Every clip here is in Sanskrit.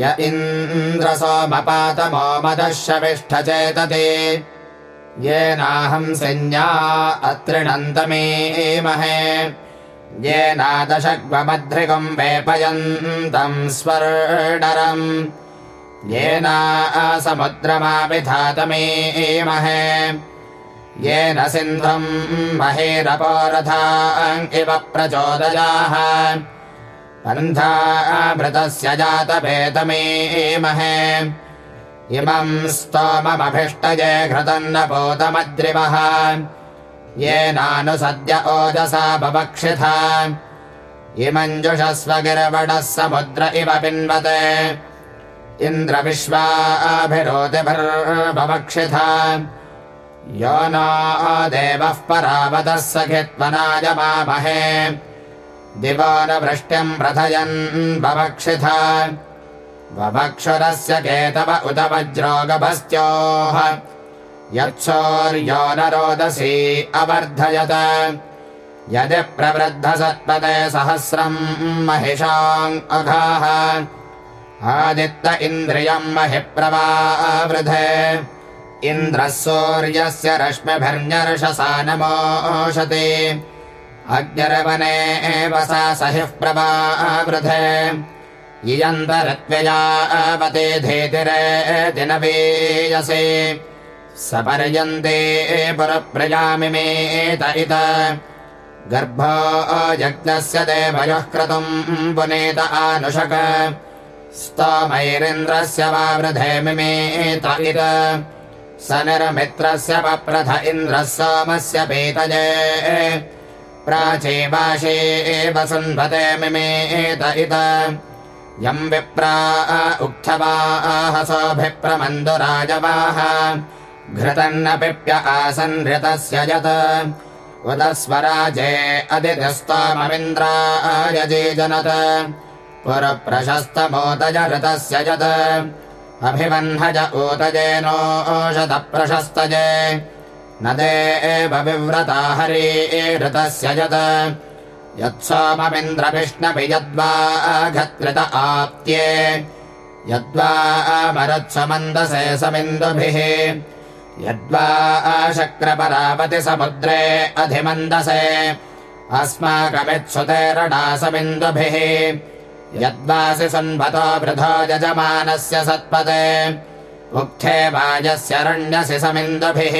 य इन्द्रसोमपातमो मदशविष्ठचेतते येनाहं सञ्ज्ञा अत्रिणन्तमेमहे येनादशग्मध्रिगम् वेपयन्तम् स्वर्णरम्। येना समुद्रमापिधातमेमहे येन सिन्धुम् महेरपोरथा इव प्रचोदयाः। पन्थामृतस्य जातभेदमेमहे। इमम् स्तोममभिष्टये घृतन्नपोतमद्रिवः येनानुसद्य ओजसा बभक्षिथ। इमञ्जुषस्वगिर्वणः समुद्र इव पिन्वते। इन्द्रविश्वाभिरोतिभिर्बभक्षिथ यो नो देवः परावतः सखित्वनायमामहे दिवो न वृष्ट्यम् प्रथयन् बभक्षिथ बभक्षुरस्य केतव उत वज्रोगभस्त्योः यत्सौर्यो न रोदसी अवर्धयत। यदि प्रवृद्धसत्पदे सहस्रम् महिषाम् अघाः। आदित्त इन्द्रियम् महि प्रवावृधे इन्द्रः सूर्यस्य रश्मिभिर्न्यर्षसा नमोषति अग्निरवने एव सा सहिः प्रवावृधे इयन्तरत्वयावते धेतिरे दिनवीयसे। सपर्यन्ते पुरप्रजामिमेत इत। गर्भो यज्ञस्य देवयोः क्रतुम् पुनेत आनुषक। स्तोमैरिन्द्रस्य वा वृधे मिमेत इत स निर्मित्रस्य पप्रथ इन्द्रः सोमस्य पीतये। प्राचे वाशे एव सुन्वते मिमेत इत। यम् विप्रा उक्थवाहसोऽभिप्रमन्दुराजवाः घृतन्नपिप्य आसन्नृतस्य यत्। उत स्वराजे अदितिस्तममिन्द्रायजे जनत पुरप्रशस्तमोदज ऋतस्य यत् अभिवह्नज ऊतजेनोषधप्रशस्तजे न देव विव्रता हरि ऋतस्य यत्। यत्सोममिन्द्रविष्णपि यद्वाघत्रित आप्त्ये। यद्वा मरुत्समन्दसे समिन्दुभिः। यद्वा शक्रपरावति समुद्रे अधिमन्दसे। अस्माकमित्सुतेरणासमिन्दुभिः यद्वासि सन्वतो वृथो यजमानस्य सत्पदे। उक्थे वाजस्यरण्यसि समिन्दुभिः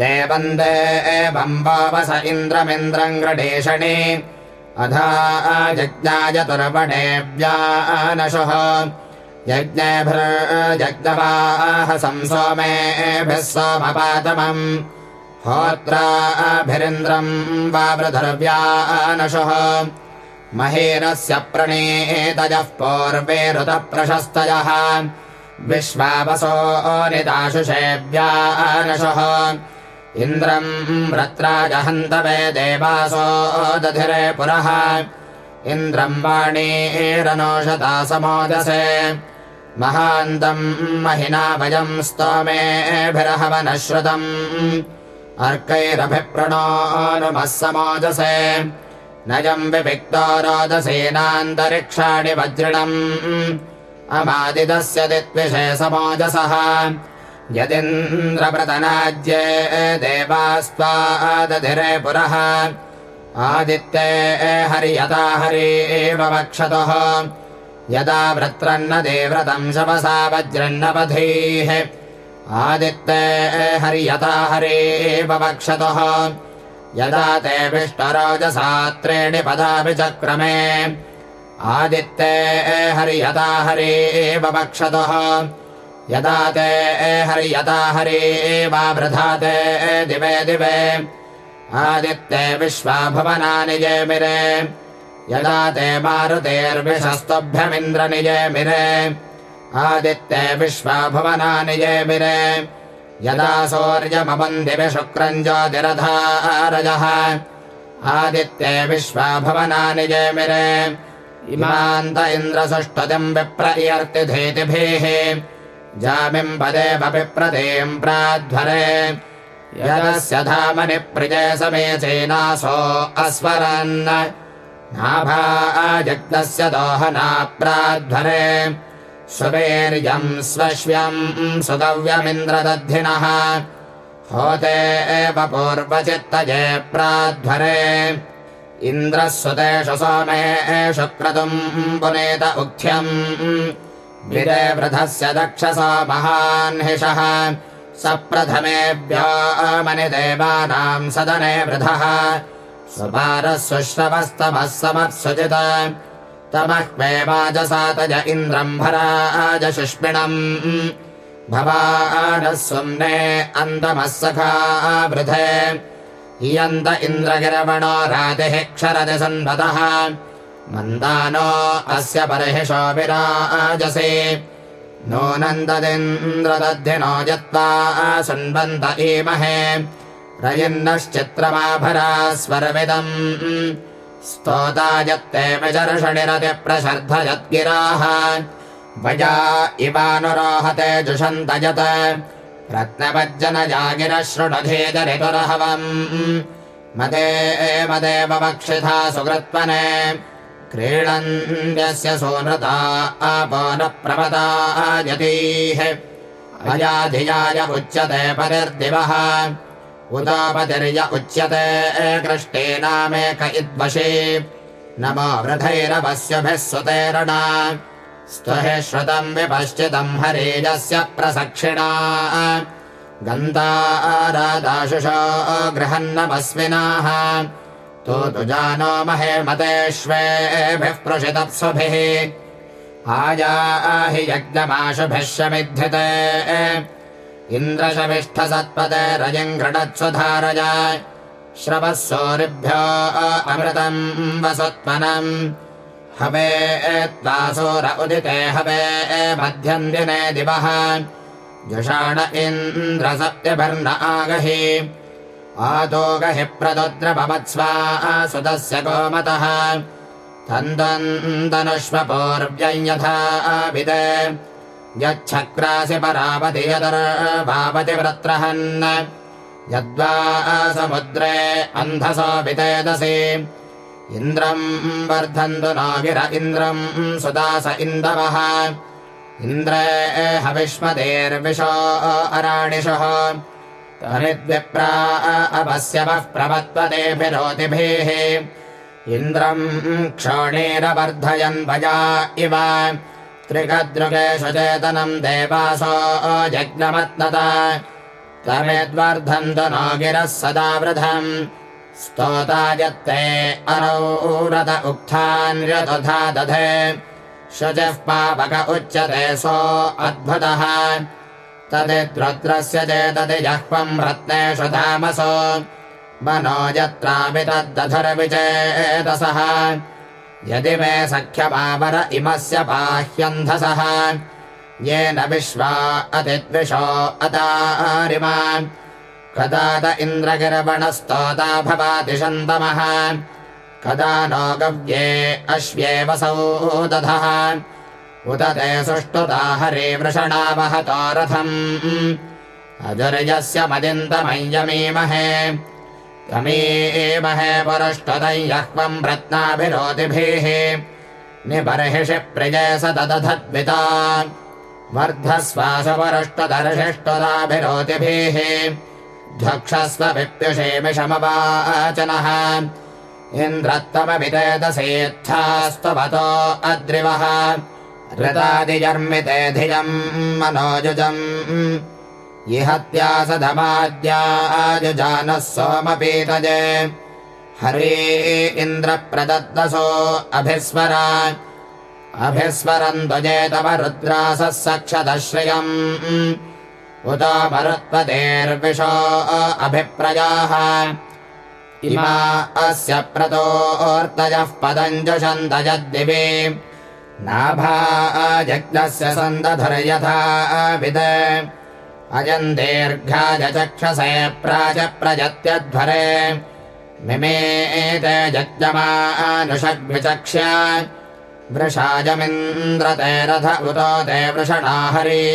देवम् देवम् वावस इन्द्रमिन्द्रम् गृढेषणि अधा जज्ञाय तुर्पणेव्यानशुः यज्ञेभिर्जग्नवाह संसोमेभिः सोमपातमम् होत्राभिरिन्द्रम् वावृधर्व्यानशुः महेरस्य प्रणेतजः पूर्वे ऋतप्रशस्तयः विश्वावसो निदाशुषेव्यानशुः इन्द्रम् रत्राजहन्तवे देवासो दधिरे पुरः इन्द्रम् वाणीरनोषता समोदसे महान्तम् महिना वयम् स्तोमेभिरहवनः श्रुतम् अर्कैरभिप्रणोनुमः समोदसे नजम् विविक्तो रोदसेनान्तरिक्षाणि वज्रिणम्। अमादिदस्य दिद्विषे समोजसः। यदिन्द्रव्रतनाज्ये देवास्त्वादधिरे पुरः। आदित्ये हरियता हरि एव वक्षतः। यदा वृत्रन्न देव्रतम् शवसा वज्रन्नपधीः आदित्ये हरियता हरि एव वक्षतः यदा ते विष्टरोजसात्रेणि पदापि चक्रमे आदित्ये हरियता हरि एव वक्षतः। यदा ते हरियता हरि एवावृधाते दिवे दिवे। आदित्ये विश्वाभुवनानि जयमिरे यदा ते मारुतेर्विषस्तभ्यमिन्द्र निजयमिरे आदित्ये विश्वाभुवनानि जयमिरे यदा सौर्यमवन्दिवि शुक्रम् ज्योतिरधारजः आदित्ये विश्वाभुवनानि जयमिरे इमान्त इन्द्रसुष्ठतिम् विप्रयर्तिधेतिभिः जामिम् पदेव विप्रतीम् प्राध्वरे। यदस्य धामनि प्रिये समेचेनासो अस्वरन् नाभाजग्नस्य दोहनाप्राध्वरे सुवीर्यम् स्वश्व्यम् सुगव्यमिन्द्रदधिनः होते एव पूर्वचित्तये प्राध्वरे। इन्द्रः सुतेषु सोमे एषु क्रतुम् पुनेत उक्थ्यम्। वृधस्य दक्षसा महान् हिषः। सप्रथमेभ्यो मनिदेवानाम् सदने वृधः। सुपारः सुश्रवस्तमः समत्सुजित तमह्वे वाजसातज इन्द्रम् भराजशुष्मिणम् भवानः सुम्ने अन्तमः सखा वृधे। इयन्त इन्द्रगिरवणो रातिः क्षरति सन्वतः। मन्दानो अस्य परिहिषो विराजसे। नूनन्ददिन्द्रदधिनो यत्त्वा सुन्वन्त ईमहे रयिन्नश्चित्रमाभरा स्वर्विदम् स्तोता यत्ते विजर्षणिरतिप्रशर्धयद्गिराः वया इवानुरोहते जुषन्त यत् रत्नवज्जनजागिरशृणुधेदरितुरहवम् मदे मदेव वक्षिथा सुकृत्वने। क्रीडन्त्यस्य सोनृता आपो न प्रमता यतीः अयाधियाय उच्यते परिर्दिवः उदापतिर्य उच्यते कृष्टेनामेक इद्वशे नमो वृथैरवस्यभिः सुतेरणा स्तुहि श्रुतम् विपश्चितम् हरेजस्य प्रसक्षिणा। गन्तारादाशुषो गृहन्नमस्मिनाः तु तु जानो महे मतेष्वेभिः पृषितप्सुभिः आयाहि यज्ञमाशुभिः शमिध्यते इन्द्रशविष्ठसत्पदे रजिम् गृणत्सु धारय श्रवः सोरिभ्यो अमृतम् वसुत्मनम् हवे त्वासुर उदिते हवे मध्यम् दिने दिवः। जुषाण इन्द्र सप्त्यभर्न आगहि। आतो गहि प्रदुद्रभवत्स्वा सुतस्य गोमतः। तन्दन्तनुष्वपूर्व्यम् यथा यच्छक्रासि यदर्भावति व्रत्रहन् यद्वा समुद्रे अन्धसो वितेदसि इन्द्रम् वर्धन्तु नो इन्द्रम् सुदास इन्दवः। इन्द्रे हविष्मतेर्विशो अराणिषः। तमिद्विप्रा अपश्यवः प्रवत्वतेभिरोतिभिः इन्द्रम् क्षोणीरवर्धयन् भजा इव त्रिकदृगेषु चेतनम् देवासो तमेद्वर्धन्तु नो गिरः सदा वृथम् स्तोता यत्ते अरौरथ उक्थान्यतथा दधे। शुचः पापक उच्यते सो अद्भुतः। तदिद्रुद्रस्य चेतति जह्वम् रत्नेषु धामसो। मनो यत्रापि तद्धुर्विचेतसः यदि मे सख्यमावर इमस्य बाह्यन्धसः येन विश्वा अतिद्विषो अतारिमा कदा त इन्द्रगिरवणस्तोता भवाति शन्तमः कदा नो गव्ये अश्व्येवसौ दधः उत ते सुष्ठुता हरे वृषणावहतो रथम्। अजुर्यस्य मदिन्तमय्यमीमहे तमीमहे पुरुष्टदयह्वम् रत्नाभिरोतिभिः निबर्हिषि प्रिये स ददधद्विता ध्वक्षस्व विप्युषेमिषमवाचनः इन्द्रत्वमभितेदसेत्थास्त्वतो अद्रिवः। ऋतादिजर्मिते धियम् मनोजुजम् इहत्या सधमाद्याजुजानः सोमपीतजे हरे इन्द्रप्रदत्तसो अभिस्वरा अभिस्वरम् ध्वजेतव रुद्रासः सक्षदश्रियम् उत मरुत्पतेर्विशो अभिप्रजाः। इमा अस्य प्रतोऽर्तयः पदञ्जुषन्तजद्दिवे नाभाजग्नस्य सन्दधुर्यथा विद अजम् दीर्घाय चक्षसे प्राज प्रजत्यध्वरे। मिमे एते जग्यमानुषग्विचक्ष्य वृषाजमिन्द्रते रथ उतो ते वृषणाहरी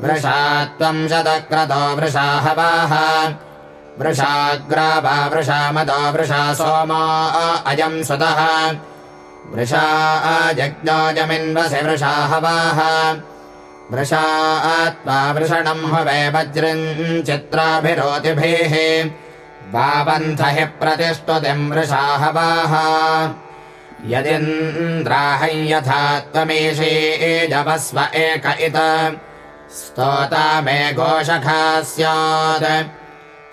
वृषा त्वम् शतक्रतो वृषा हवाः। वृषाग्रावा वृषा मदो वृषा सोमा अयम् सुतः। वृषा जज्ञोजमिन्वसि वृषा हवाः वृषा आत्मा वृषणम् हवे वज्रम् चित्राभिरोतिभिः। वावन्थ हि प्रतिष्ठुतिम् वृषा हवाः। यदिन्द्राहै यथा त्वमेषे जपस्व एक इत। स्तोता मे गोषखा स्यात्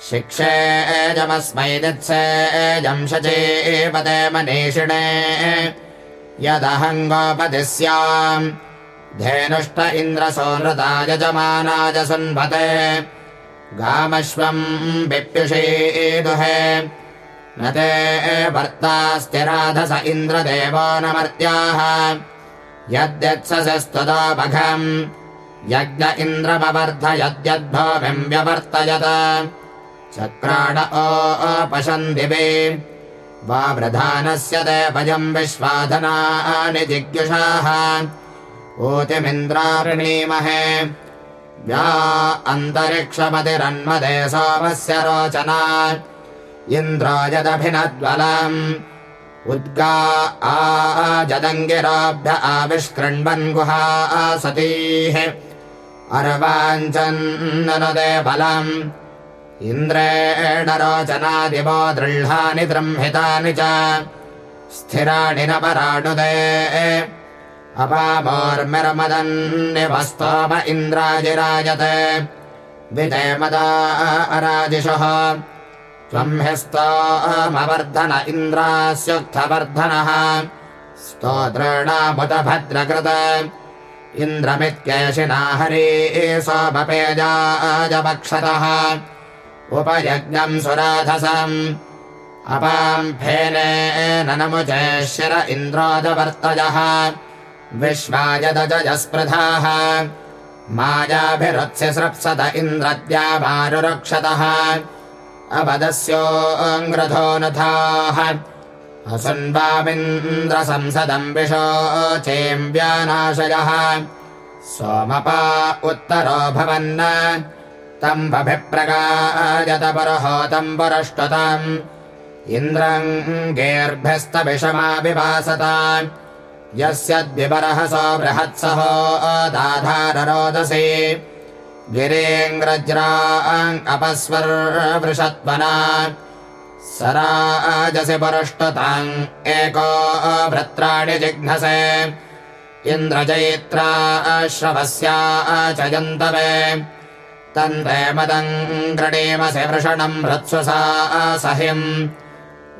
शिक्षेजमस्मै दित्सेजं शचेपदे मनीषिणे। यदहङ्गोपदि स्याम् धेनुष्ट इन्द्रसो नृता यजमानाय सुन्वते गामश्वम् विप्युषीदुहे न ते भर्तास्तिराधस इन्द्रदेवो न मर्त्याः यद्यत्सस्तुतोपघम् यज्ञ इन्द्रमवर्ध यद्यद्भोमिम् व्यवर्तयत चक्राण ओपशन् दिवे वा प्रधानस्य देवयम् विश्वाधनानि जिज्ञुषाः ऊतिमिन्द्रावृणीमहे व्या अन्तरिक्षमतिरन्मदे सोमस्य रोचना इन्द्रो यदभिनद्वलम् उद्गा आजदङ्गिराभ्य आविष्कृण्वन् गुहा सतीः अर्वाञ्चन्नदे बलम् इन्द्रेण रोचनादिवो दृह्णानि द्रंहितानि च स्थिराणि न पराणुदे अपामोर्मिर्मदन्निवस्तोम इन्द्राजिराजते। विजय मदा अराजिषः। त्वम् ह्यस्तोमवर्धन इन्द्रास्युक्थवर्धनः स्तोत्रेणामुत भद्रकृत इन्द्रमित्यशिना हरे सोमपेजाजपक्षतः उपयज्ञम् सुराधसम्। अपाम् फेनेन नमुचे शिर इन्द्रोदवर्तयः विश्वायदजस्पृधाः मायाभिरुत्स्य सृप्सत इन्द्रद्या मारुरक्षतः अवदस्योऽङ्ग्रधो नथाः। असन्वामिन्द्रसंसदम् विशोचेऽव्यानाशयः सोमपा उत्तरो भवन् तम्बभिप्रगायत परहोतम् परष्टताम् इन्द्रम् गेर्भ्यस्तविषमाविभासत यस्य द्विपरः सो बृहत्सहो दाधाररोदसे गिरेङ्ग्रज्राङ्गपस्वर्वृषत्वना सराजसि परष्टताम् एको भ्रत्राणि जिघ्नसे। इन्द्रजयित्रा श्रवस्या च यन्तवे तन्ते मदम् गृणीमसि वृषणम् हृत्स्वसा सहिम्।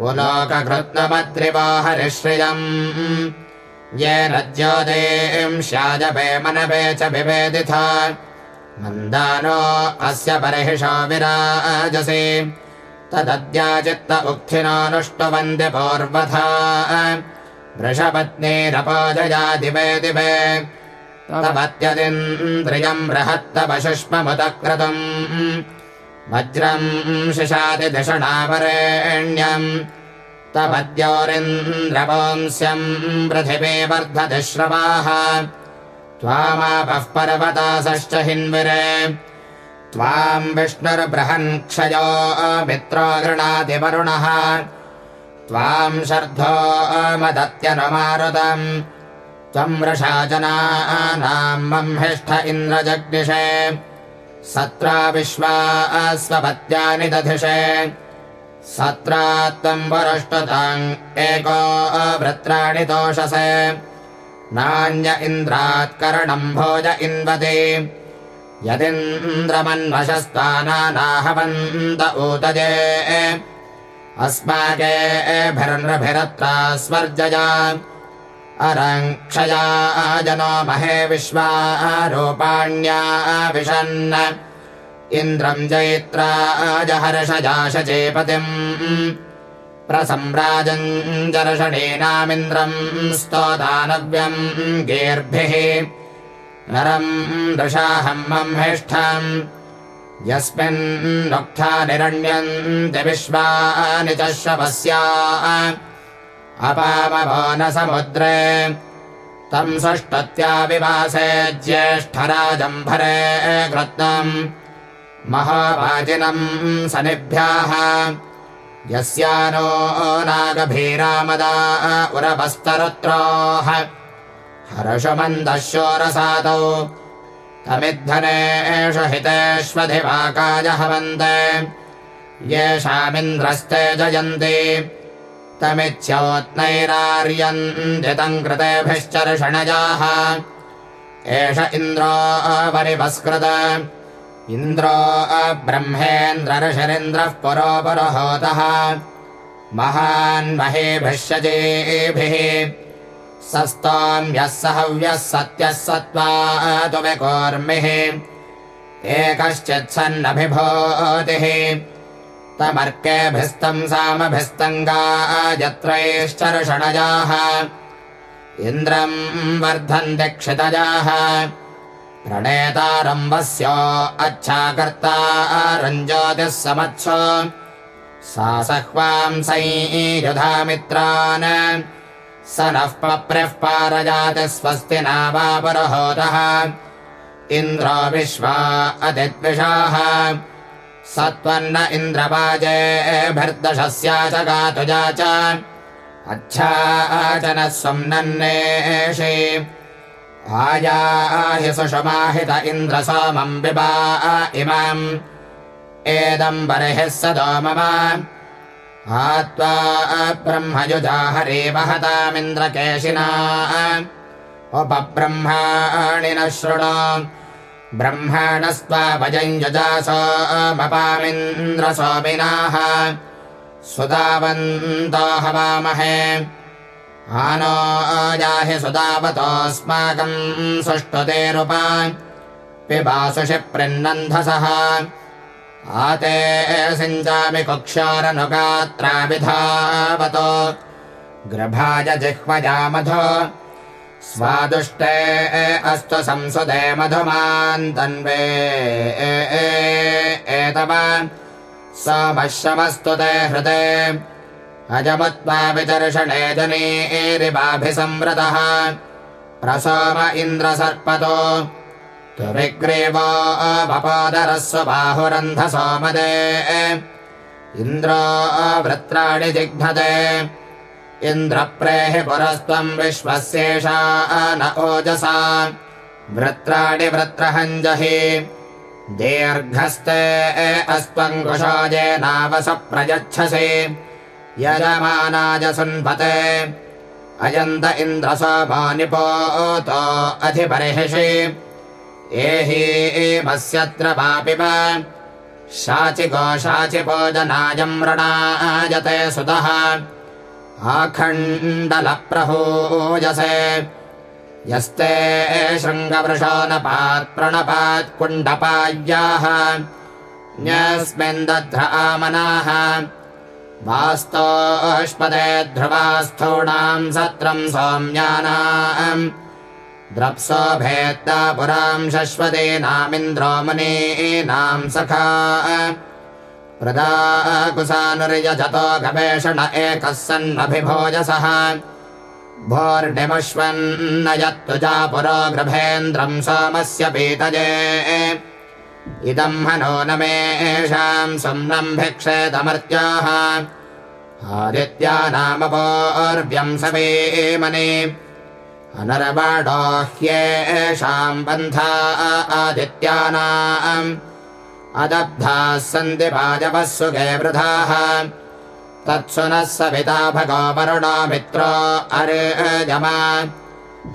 उलोककृत्नमद्रिवाहरिश्रियम् येन ज्योतिम् स्याजपे मनपे च विवेदिथ। मन्दानो अस्य परिहिषो विराजसि। तदद्याचित्त उक्थिनोऽनुष्टवन्द्य पूर्वथा। वृषपत्नीरपोजया दिवे दिवे। तवत्यदिन्द्रियम् बृहत्तपशुष्ममुदक्रतुम् वज्रम् शिशादिधिषणावरेण्यम् तवद्योरिन्द्रवंस्यम् पृथिवे वर्धति श्रवाः। त्वामापः पर्वतासश्च हिन्विरे। त्वाम् विष्णुर्बृहन् क्षयो मित्रो गृणाति वरुणः। त्वाम् शर्धो मदत्यनुमारुतम् त्वम् वृषा जनानाम् मह्यष्ठ इन्द्रजग्निषे। सत्रा विश्वा स्वपत्यानि दधिषे सत्रा त्वम् वरुष्टताम् एको भृत्राणि तोषसे नान्य इन्द्रात्करणम् भोज इन्वते यदिन्द्रमन्वशस्तानाहवन्त ऊतजे। अस्माकेभिर्नृभिरत्रा स्वर्जया। अरङ्क्षया जनो महे विश्वारूपाण्या विशन् इन्द्रम् जयित्रा जहर्षजा शचेपतिम् प्रसम्राजम् जर्षणीनामिन्द्रम् स्तोदानव्यम् गीर्भिः। नरम् दृशाहम् मह्मिष्ठम् यस्मिन्नुक्था निरण्यन्ति विश्वानि च श्रवस्या। अपामभो न समुद्रे। तम् षष्टत्याविवासे ज्येष्ठराजम्भरे कृत्तम् महावाजिनम् सनिभ्याः। यस्यानो नागभीरामदा उरवस्तरुत्रोः हर्षमन्दशोरसादौ। तमिद्धनेष हितेष्वधिवाकाय हवन्ते येषामिन्द्रस्ते जयन्ति। तमिच्छोत्नैरार्यन्दितम् कृतेभिश्चर्षणजाः। एष इन्द्रो परिवस्कृत इन्द्रो ब्रह्मेन्द्रर्षरिन्द्रः पुरो पुरोहोतः। महान्महेभिः शजेभिः सस्ताम्यः सहव्यः सत्यः सत्त्वा विकोर्मिः एकश्चित्सन्नभिभूतिः। तमर्केभिस्तम् सामभिस्तङ्गायत्रैश्चर्षणजाः इन्द्रम् वर्धन्ति क्षितजाः प्रणेतारम्भस्य अच्छाकर्ता रञ्जोतिः समत्स सा सह्वांसैयुधामित्रान् स नः पप्रः पारजाति स्वस्ति नावापरहोतः। इन्द्रो विश्वा अतिद्विषाः। सत्त्वन्न इन्द्रवाजेभिर्दशस्या च गातुजा च। अच्छाचनः स्वम् नन्नेषे आयाहि सुषमाहित इन्द्रसोमम् विवा इमाम्। एदम् बर्हिः सदो मम। आत्वा ब्रह्मयुजा हरे वहतामिन्द्रकेशिना उपब्रह्माणि न शृणु। ब्रह्माणस्त्वा भजञ्जुजासोमपामिन्द्रसोमिनाः सुदावन्तो हवामहे। आनो जाहि सुदावतोऽस्माकम् सुष्ठुतेरुपा पिबासुषि प्रिन्नन्धसः आते सिञ्चामि कुक्षारनुगात्राभिधावतो गृभाय जिह्वजामधो स्वादुष्टे अस्तु संसुदे मधुमान्तन्वे एतव। समश्रमस्तु ते हृदे अजमुत्वा विदर्शने जनेरिवाभिसंवृतः प्रसोम इन्द्रसर्पतो। त्वविग्रीवो वपोदरस्व बाहुरन्ध सोमदे। इन्द्रो वृत्राणि जिघ्नते। इन्द्रप्रेहि पुरस्त्वम् विश्वस्येषा न ओजसा। वृत्राणि वृत्रहञ्जहि। दीर्घस्ते अस्त्वम् कुशोजेनावस प्रयच्छसि यजमानाय सुन्पते अयन्त इन्द्रसोमानिपोतो अधिपरिहिषि एहि एमस्यत्र पापिव रणायते सुतः। आखण्डलप्रहोजसे। यस्ते शृङ्गवृषो नपात् प्रणपात् कुण्डपाय्याः न्यस्मिन् दध्र आमनाः वास्तोष्पदे ध्रुवास्थूणाम् सत्रम् सौम्यानाम्। द्रप्सो भेत्ता पुराम् शश्वतीनामिन्द्रो मुनीनाम् सखा। प्रदाकुसानुर्यजतो गवेषण एकः सन्नभिभोजसः भोर्निमश्वन्न यत्तुजा पुरो गृभेन्द्रम् सोमस्य पीतजे इदम् हनो न मेषाम् सुम्नम् भिक्षेतमर्त्याः। आदित्यानामपोर्व्यम् सवेमने अनर्वाडो ह्येषाम् बन्धा आदित्यानाम्। अदब्धाः सन्ति पाजवः सुखे वृथाः तत्सु नः सविता भगो वरुणो मित्रो अर्यमा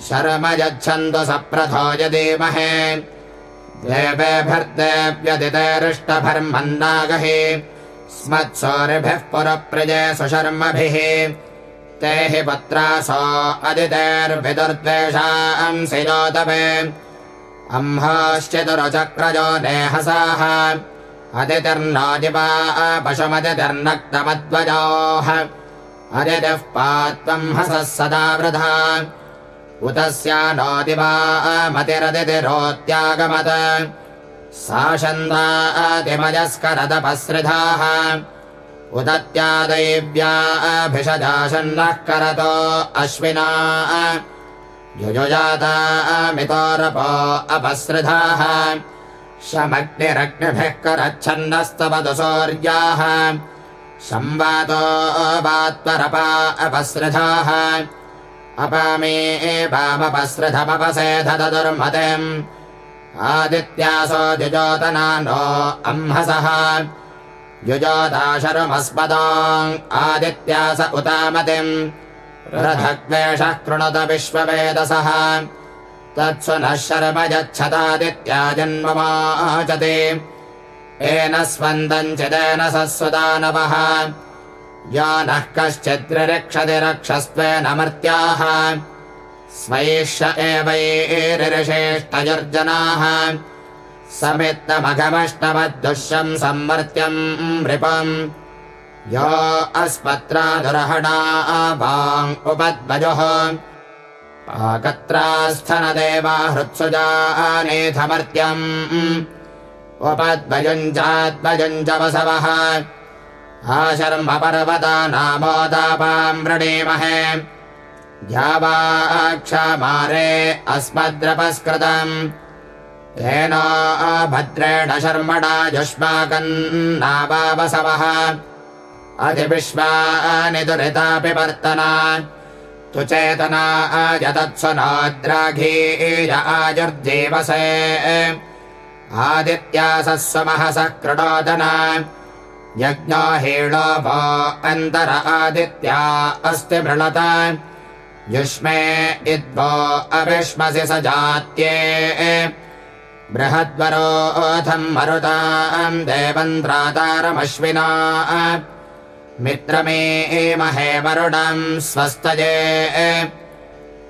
शर्म यच्छन्तु सप्रथो यदीमहे देवेभर्देव्यदितेरिष्टभर्मन्नागहि स्मत्सोरिभिः पुरप्रजे सुशर्मभिः। ते हि पुत्रासो अदितेर्विदुर्द्वेषांसि योतवे अम्हाश्चितुरचक्रजो नेहसाः। दिवा पशुमदितिर्नक्तमध्वजोः अदितिः पात्वम् हसः सदा वृथा उत स्या नो दिवा मतिरदितिरोत्यागमत् सा छन्दातिमयस्करदपसृधाः उदत्यादैव्याभिषजाशन्नः करतो अश्विना। युजुजातामितोरपो अपसृधाः। शमग्निरग्निभिः करच्छन्नस्तवदु सौर्याः संवातो वात्परपा अपसृधाः अपामे एवामपसृधमपसेधदुर्मतिम् आदित्यासो जुजोतना नो अह्मसः युजोदाशरुमस्मदाम् आदित्यास उतामतिम्। रथग्वेषः कृणुत विश्ववेदसः। तत्सु नः शर्म यच्छतादित्या जन्ममाचते। येन स्पन्दम् चिदेन सस्वदानवः या नः कश्चिद्रिक्षति रक्षस्त्वेन मर्त्याः स्वैष एवैरिषेष्टयुर्जनाः समित्तमघमष्टमद्दुष्यम् सम्मर्त्यम् नृपम्। यो अस्पत्रादुरहणा वाङ् उपद्वजुः। पाकत्रास्थनदेवा हृत्सुजानेथमर्त्यम् उपद्वयुञ्चाद्वयुञ्च वसवः आशर्म पर्वता नामोदापाम् वृणीमहे द्यावाक्षमारे अस्मद्रपस्कृतम् तेन भद्रेण शर्मणा युष्माकम् नावावसवः। अधिविश्वानि दुरितापि वर्तना। तु चेतना यदत्सु नाद्राघीय आजुर्जीवसे आदित्यासस्वमहसः कृणोदना यज्ञो हीळो भो अन्तर आदित्या अस्ति मृणत। युष्मे इद्वो अविश्मसि स जात्ये। बृहद्वरोऽथम् मरुताम् देवन्द्रातारमश्विना। मित्रमे महे वरुणम् स्वस्तये।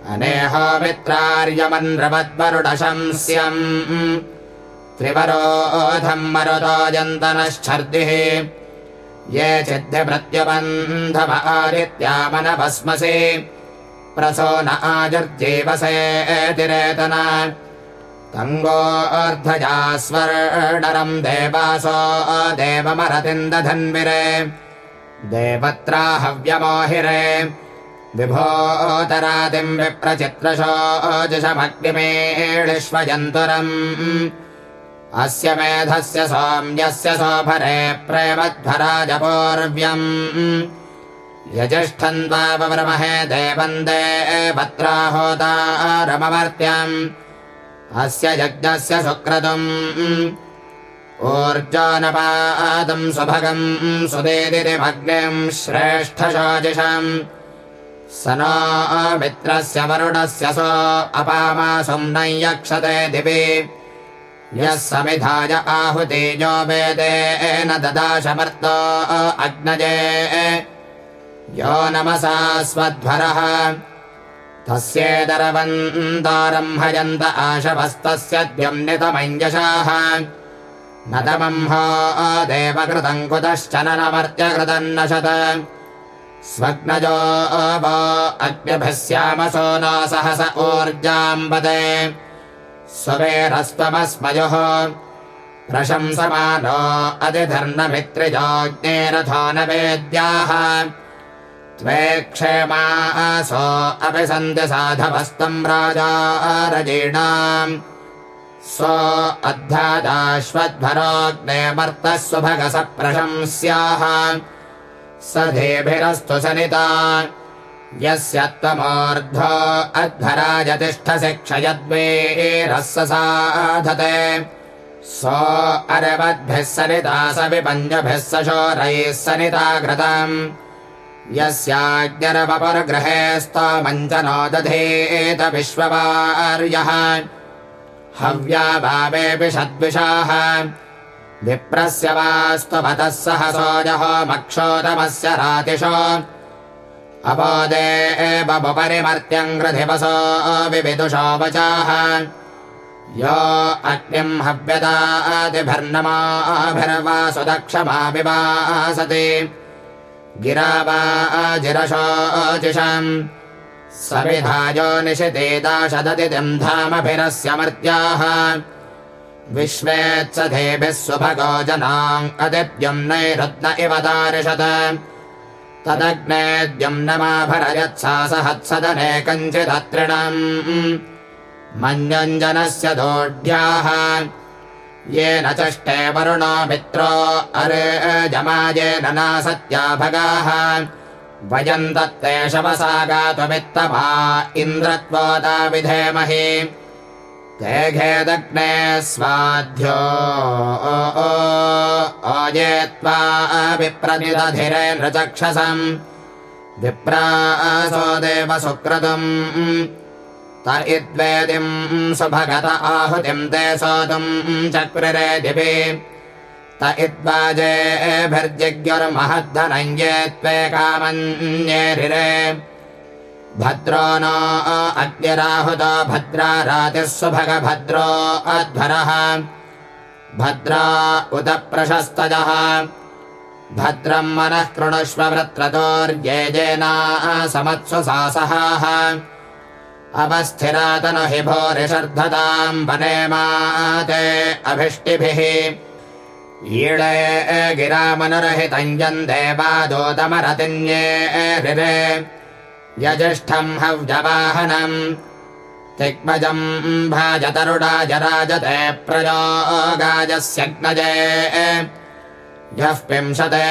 अनेहो मित्रार्यमन्रवद्वरुणशंस्यम् त्रिवरोऽधम् मरुतोजन्तनश्छर्दिः ये चिद्ध्यप्रत्यबन्धव आदित्यामनभस्मसि प्रसो न आजुर्जीवसे तिरेतना तङ्गोऽर्धजा स्वर्णरम् देवासो देवमरतिन्दधन्विरे। देवत्राहव्यमोहिरे। विभोतरादिम् विप्रचित्रशोजुषमग्निमेळिष्वजन्तुरम् अस्य मेधस्य सौम्यस्य सोभरे प्रेमध्वराजपूर्व्यम्। यजिष्ठन्त्वापव्रमहे देवम् देवत्राहोतारमवर्त्यम् अस्य यज्ञस्य सुक्रतुम् ऊर्जानपादम् सुभगम् सुदेदिमग्निम् श्रेष्ठशोजिषम्। स नो मित्रस्य वरुणस्य सो अपामासुम् न दिवि यः समिधाय आहुतेजो वेदेन ददाशमर्तो अग्नजे। यो नमसा स्वध्वरः। तस्येदरवन्तारम् हयन्त आशवस्तस्य द्व्यम्नितमञ्जसाः न तमम्हो देवकृतम् कुतश्चन नमर्त्यकृतम् न शत स्वग्नजो वो अग्निभस्यामसो न सहस ऊर्जाम्बदे स्ववेरस्त्वमस्मयोः प्रशंसमानो अधिधर्ममित्रिजोज्ञेरथो न वेद्याः त्वे क्षेमासो अपि सन्ति साधवस्तम् स्व अध्यादाश्वध्वरोऽग्ने मर्तः सुभगस प्रशंस्याः स धेभिरस्तु सनिता यस्य त्वमूर्ध्व अध्वराज तिष्ठसि क्षयद्वेरः स साधते। सो अरवद्भिः सनिता स विपञ्जभिः स शोरैः सनिता कृतम् यस्याज्ञरवपुर्गृहे स्तमञ्च नो दधेत विश्ववार्यः। हव्या भावेऽपि षद्विषाः विप्रस्य वास्त्वभतः सह सोजहो मक्षोदमस्य रातिशो अपोदे एवमुपरिमर्त्यम् गृधिवसो विविदुषो वचाः। यो अग्निम् हव्यदादिभिर्नमाभिर्वासुदक्षमाविवासति गिरा वा जिरशोचिषम् समिधायो निशिते दाशदतिम् धामभिरस्य मर्त्याः। विश्वेत्सधेभिः सुभगो जनाम् अदित्यम् नैरुद्न इव दारिषत तदग्नेद्युम्नमाभरयत्सा सहत्सदने कञ्चिदत्रिणम्। मञ्जञ्जनस्य दोढ्याः। येन चष्टे वरुणो मित्रो अरे जमायेन नासत्या भगाः। वयम् दत्ते शवसा गातुमित्तमा इन्द्रत्वोदा विधेमहि ते घेदग्ने स्वाध्यो ओजे त्वा विप्रदिदधिरे नृचक्षसम् विप्रासो देव सुक्रतुम् त इद्वेदिम् सुभगत आहुतिम् ते सोतुम् चक्रिरे दिवि त इद्वाजेभिर्जिज्ञुर्महद्धनञ्जे त्वे कामन्येरिरे भद्रो नो अद्यराहुतो भद्रा रातिः सुभगभद्रो अध्वरः। भद्रा उत प्रशस्तजः भद्रम् मनः कृणुष्व वृत्रतोर्येजेना समत्सु सासहाः अवस्थिरातनु हि भोरिषर्धताम् वने माते अभिष्टिभिः। गिरामनुरहितञ्जन् देवादोदमरतिन्ये रिरे यजिष्ठम् हव्यवाहनम्। तिग्मजम् भाजतरुडाजराजते प्रजो गाजस्यग्नजे यः पिंशते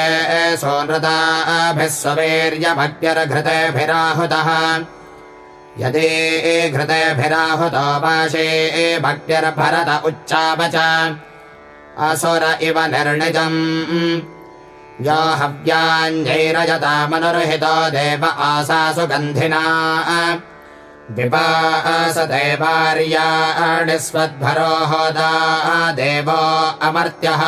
सोनृताभिः स्ववीर्यभक्त्यर्घृतेभिराहुतः यदि घृतेभिराहुतो वाशे भक्तिर्भरत उच्चावच असुर इव निर्णिजम् यो हव्याञ्जैरजतामनुर्हितो देव आसासु गन्धिना। विपास देवार्याणि स्वद्भरो होदा देवो अमर्त्यः।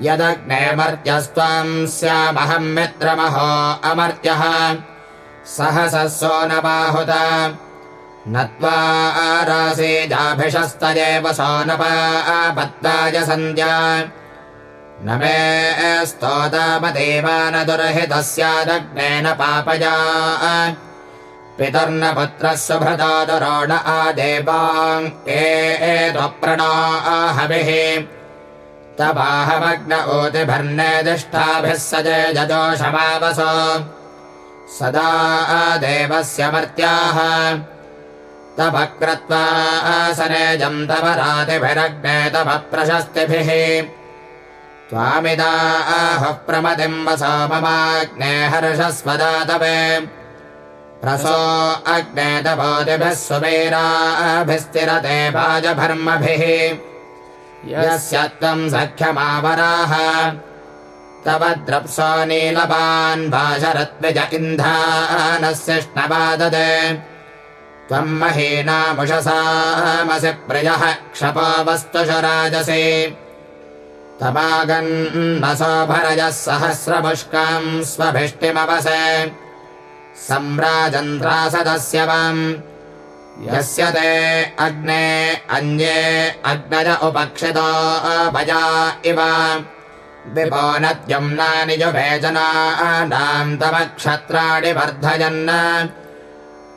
यदग्नेमर्त्यस्त्वम् स्यामहम् मित्रमहो अमर्त्यः। सहसः न बाहुत नत्वा रासेजाभिषस्तजेव सोनपापत्ताय सन्ध्या न मे स्तोतामदेवानदुर्हितस्यादग्नेन पापया। पितर्न पुत्रः सुभृतादुरोण आदेवाम् एत्वप्रणो आहविः तवाहमग्न ऊतिभर्नेदिष्ठाभिः सजे जजोषमावसो सदा देवस्य मर्त्याः। तपक्रत्वा आसनेजम् तव रातिभिरग्ने तव प्रशस्तिभिः त्वामिदा आह प्रमतिम् वसो ममाग्ने हर्षस्वदातवे। प्रसो अग्ने तपोतिभिः सुवीराभिस्तिरते भाजभर्मभिः। यस्य त्वम् सख्यमावराः तव द्रप्सो नीलपान् भाषरत्विज इन्धानस्यष्णवाददे। त्वम् महीनामुषसामसि प्रियः क्षपो वस्तुषु राजसि भरजः सहस्रपुष्कम् स्वभिष्टिमवसे। सम्राजन्त्रासदस्य वम् यस्य ते अग्ने अन्ये अग्नज उपक्षितो भजा इव। विभो नद्युम्नानि जुभेजनानाम् तव क्षत्राणि वर्धयन्।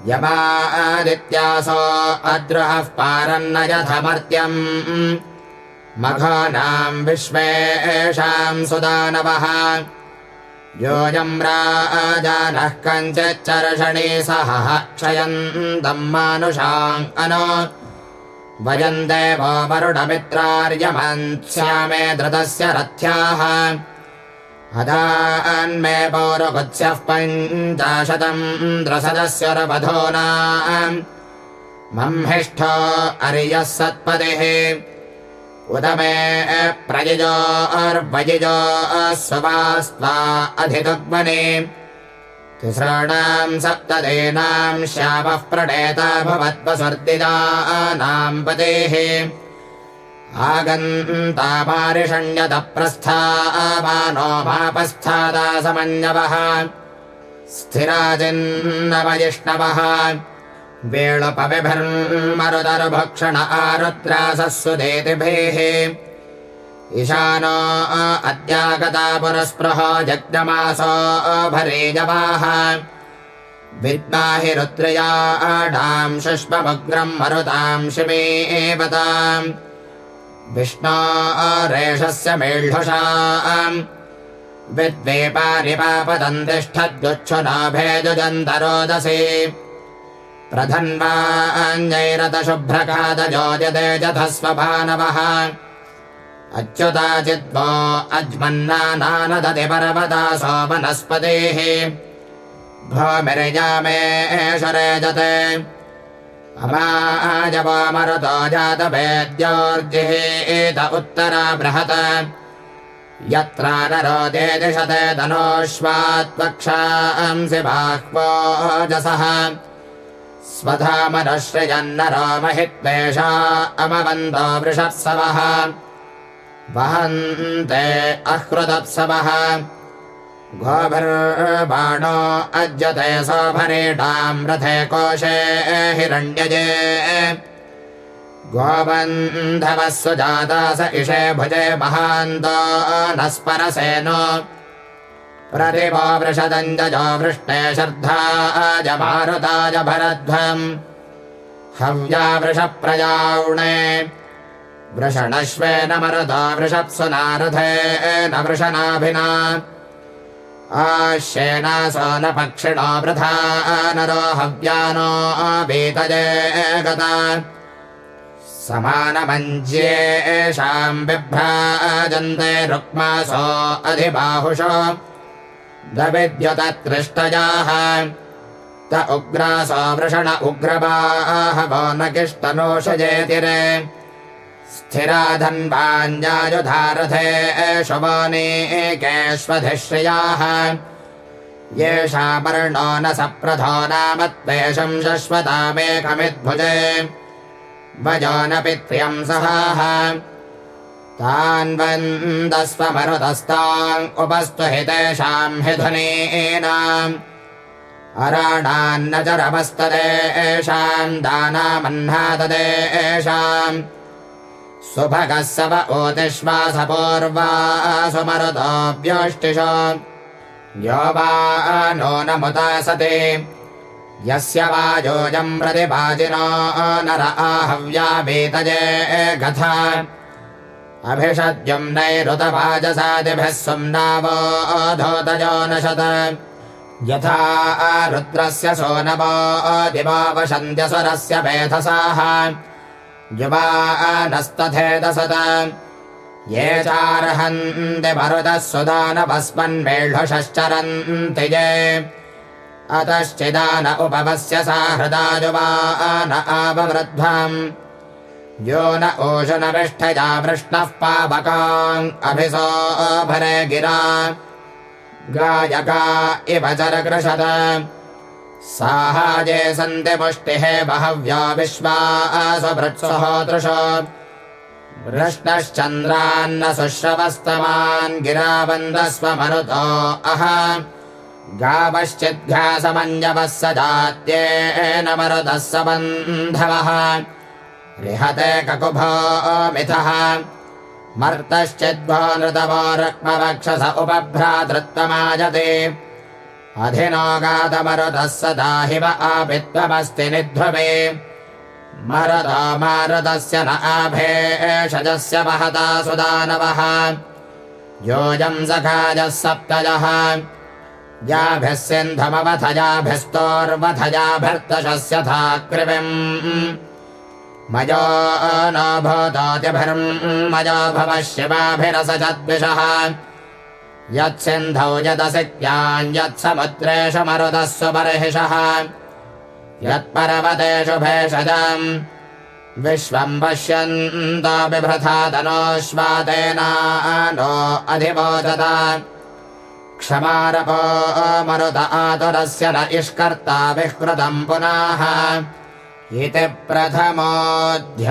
यमादित्यासो अद्रुहः पारन्न यथमर्त्यम् मघानाम् विश्वेषाम् सुदानवः। योऽयम् राजानः कञ्चिच्चर्षणि सह क्षयन्तम् मानुषाम् अनो। वयम् देवो वरुणमित्रार्यमन्स्यामे धृतस्य रथ्याः। हदान्मे पौरवत्स्यः पञ्चाशतम् द्रसदस्यरवधोना मह्मिष्ठो अर्यः सत्पतिः उद मे प्रयजोर्वयिजो स्ववास्त्वा अधिदुग्मने तिसॄणाम् सप्तदेनाम् श्यामः प्रणेता भवद्वसर्दिदानाम् पतेः। आगन्तामारिषण्यतप्रस्थावानो मापस्थादा समन्यवः स्थिराजिन्नवजिष्णवः वेळुपविभिर्मरुदरुभक्षण आरुद्रासः सुदेतिभिः ईशानो अद्यागता पुरस्पृहो जग्नमासो भरेजवाः विद्माहि रुद्रयाडाम् शुष्ममुग्रम् मरुताम् शिमेवताम् विष्णो रेषस्य मेढुषाम् विद्वेपारिपापदम् तिष्ठद्युच्छुनाभेजुजन्तरोदसी प्रधन्वाञ्जैरतशुभ्रकादजोजते जधस्वभानवः अच्युताचिद्वो अज्मन्नानानदति पर्वता सो वनस्पतेः भूमिर्यामेश्वरेजते अमाजवामरुतो जातवेद्योर्जिहेत उत्तरा बृहत। यत्र नरोदे दिशते धनोऽश्वात्वक्षांसि बाह्वोजसः स्वधामनश्रियन्नरो महित्वेषा अमवन्तो वृषत्सवः। वहन्ते अहृदप्सवः गोभिर्बाणो अज्यते सोभरेणाम् रथे कोशे हिरण्यजे। गोबन्धवः सुजाता स इषे भुजे महान्तो न स्परसेनो प्रतिभो वृषदञ्जो वृष्टे श्रद्धाज मारुताज भरध्वम् हव्या वृषप्रजाौणे वृषणश्वेन मरुता वृषप्सु नारथेन वृषणाभिना। आश्येनासो न पक्षिणो वृथा नरो हव्यानो भीतजे गता। समानमञ्ज्येषाम् बिभ्राजन्ते रुक्मासो अधिबाहुषो दविद्युतत्कृष्टजाः। त उग्रासो वृषण उग्रबाहवो न किष्टनोषजेतिरे धन्वाञ्जायुधारथे शुभनेकेष्वधिश्रियाः येषा वर्णो न सप्रथो नाम त्वेषम् शश्वतामेकमिद्भुजे। भजो न पित्र्यम् सहाः तान् वन्दस्वमरुतस्ताम् उपस्तु हि तेषाम् हि धुनीनाम् अराणान्न च रमस्तदेषाम् दानामह्नाददेषाम्। सुभगः सव ओतिश्वासपूर्वासु मरुतोऽव्योष्टिष यो वा नो नमुता सति। यस्य वाजोजम् प्रतिभाजिनो नर आहव्या वेतजे गथा अभिषद्युम् नैरुतवाजसादिभिः सुम्नावो नशत यथा रुद्रस्य सोनवो दिवावशन्त्यसुरस्य वेधसाः युवा नस्तथेदसत ये चार्हन्ति मरुतः सुदानभस्मन्मेढुषश्चरन्ति ये। अतश्चिदान उपवस्य सा हृदा युवा न आववृद्ध्वम् यो न ओषनविष्ठया वृष्णः पावकाम् अभिसो भरे गिरा। गायका इव चरकृषत। साहाजे सन्ति पुष्टिः बहव्या विश्वासभृत्सहोदृश वृष्णश्चन्द्रान्न सुश्रवस्तमान् गिरावन्दस्व मरुतो अह। गावश्चिद्घासमञ्जवः स जात्येन मरुतः स बन्धवः रिहते ककुभो मिथः। मर्तश्चिद्भो नृतवो रक्मवक्षस उपभ्रातृत्वमाजते। अधिनो गातमरुतः सदा हिव आपित्वमस्ति निध्रुवे मरुतो मारुतस्य न आभेषजस्य महता सुदानवः। योजम् सखाजः सप्तजः। याभिः सिन्धमवथजाभिस्तोर्वथजाभिर्तशस्य था कृविम् मयो न भूतोतिभिर्म् मयो भवः शिवाभिरसजद्विषः यत्सिन्धौ यदसित्याञ्यत्समुद्रेषु मरुतः सुबर्हिषः यत्पर्वतेषु भेषजम् विश्वम् पश्यन्तो बिभृथा तनोश्वातेना नो अधिवोचत। क्षमारपो मरुत आतुरस्य न इष्कर्ता विष्कृतम् पुनः इति प्रथमोऽध्यायः